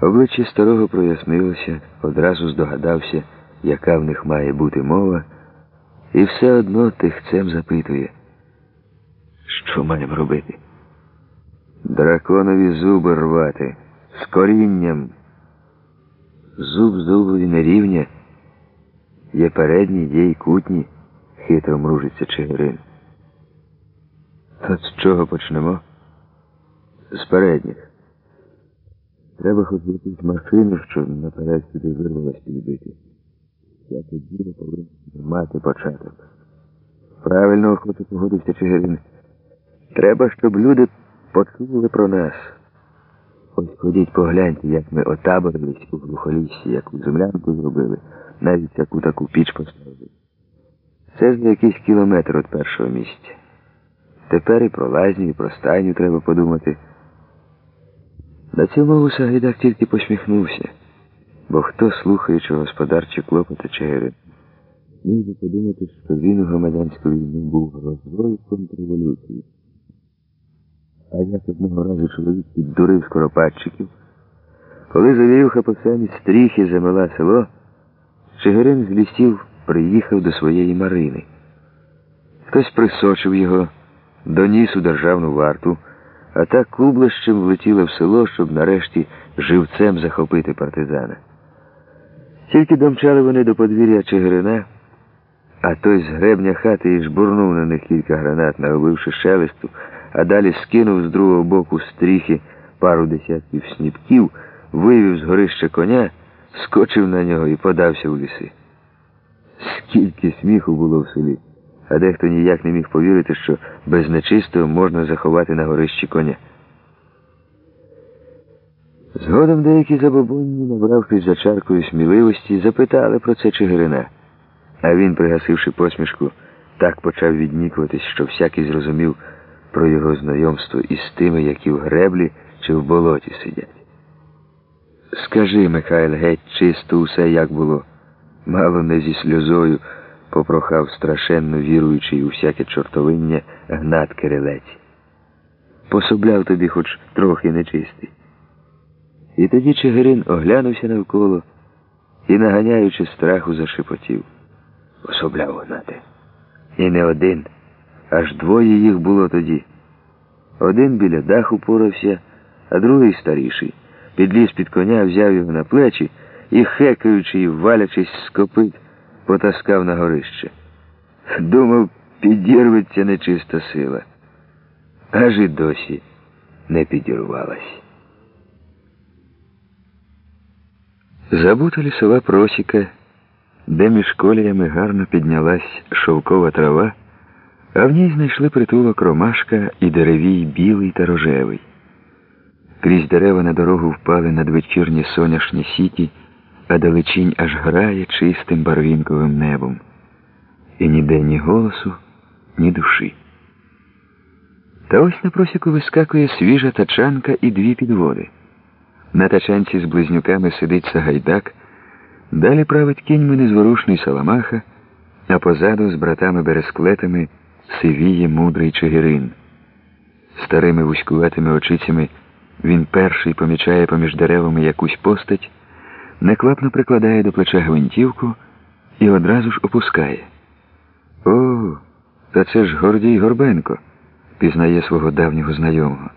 Обличчя старого прояснилося, одразу здогадався, яка в них має бути мова, і все одно тихцем запитує, що маємо робити? Драконові зуби рвати з корінням. Зуб зубові не рівня, є передні, є й кутні, хитро мружиться Чигирин. От з чого почнемо? З передніх. Треба хоч якусь машину, що наперед сюди вирвалась підбити. Я тоді повинен мати початок. Правильно охоче погодився Чигирин. Треба, щоб люди почули про нас. Ось ходіть погляньте, як ми отаборились у глухоліссі, яку землянку зробили, навіть яку таку піч поставили. Це ж за якийсь кілометр від першого місця. Тепер і про лазню, і про стайню треба подумати. На цю мову Сагайдак тільки посміхнувся, бо хто, слухаючи господарчі клопоти Чигирин, міг би подумати, що він у громадянську війну був розвою контрреволюції. А як одного разу чоловік піддурив скоропадчиків, коли завірюха по самі стріхи замила село, Чигирин з лісів приїхав до своєї Марини. Хтось присочив його, доніс у державну варту, а та клублищем влетіла в село, щоб нарешті живцем захопити партизана. Тільки домчали вони до подвір'я Чигирина, а той з гребня хати і жбурнув на них кілька гранат, наробивши шелесту, а далі скинув з другого боку стріхи пару десятків сніпків, вивів з горища коня, скочив на нього і подався в ліси. Скільки сміху було в селі, а дехто ніяк не міг повірити, що без нечистого можна заховати на горищі коня. Згодом деякі забобонні, набравшись за чаркою сміливості, запитали про це Чигирина. А він, пригасивши посмішку, так почав віднікуватись, що всякий зрозумів про його знайомство із тими, які в греблі чи в болоті сидять. Скажи, Михайло, геть чисто усе як було, мало не зі сльозою попрохав страшенно віруючий у всяке чортовиння гнат Кирилець. Пособляв тобі хоч трохи нечистий. І тоді Чигирин оглянувся навколо і, наганяючи страху, зашепотів. Особляв гнати. І не один, аж двоє їх було тоді. Один біля даху порався, а другий старіший. Підліз під коня, взяв його на плечі і, хекаючи і валячись з копит, потаскав на горище. Думав, підірветься нечиста сила. Аж і досі не підірвалась. Забута лісова просіка, де між коліями гарно піднялась шовкова трава, а в ній знайшли притулок ромашка і деревій білий та рожевий. Крізь дерева на дорогу впали надвечірні соняшні сіті, а далечінь аж грає чистим барвінковим небом. І ніде ні голосу, ні душі. Та ось на просіку вискакує свіжа тачанка і дві підводи. На тачанці з близнюками сидить Сагайдак, далі править кіньми незворушний Саламаха, а позаду з братами бересклетами сивіє мудрий Чигирин. Старими вузькуватими очицями він перший помічає поміж деревами якусь постать, неквапно прикладає до плеча гвинтівку і одразу ж опускає. О, та це ж Гордій Горбенко, пізнає свого давнього знайомого.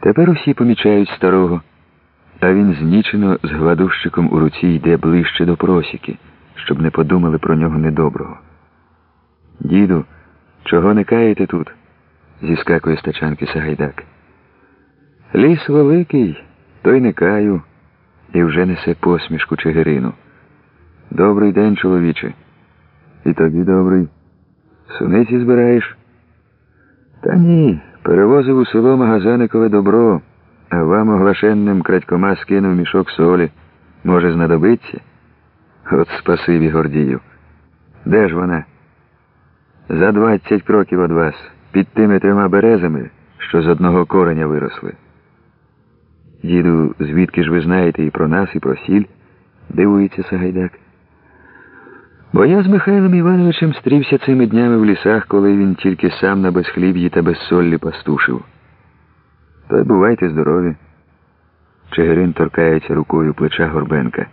Тепер усі помічають старого, а він знічено з гладущиком у руці йде ближче до просіки, щоб не подумали про нього недоброго. Діду, чого не каєте тут? зіскакує з тачанки Сагайдак. Ліс великий, той не каю, і вже несе посмішку Чигирину. Добрий день, чоловіче. І тобі добрий. Суниці збираєш? Та ні, перевозив у село Магазаникове добро, а вам оглашенним крадькома скинув мішок солі. Може, знадобиться? От спасибі, Гордію. Де ж вона? За двадцять кроків від вас, під тими трьома березами, що з одного кореня виросли. Діду, звідки ж ви знаєте і про нас, і про сіль? дивується Сагайдак. Бо я з Михайлом Івановичем стрівся цими днями в лісах, коли він тільки сам на безхліб'ї та безсоллі пастушив. То й бувайте здорові. Чигирин торкається рукою плеча Горбенка.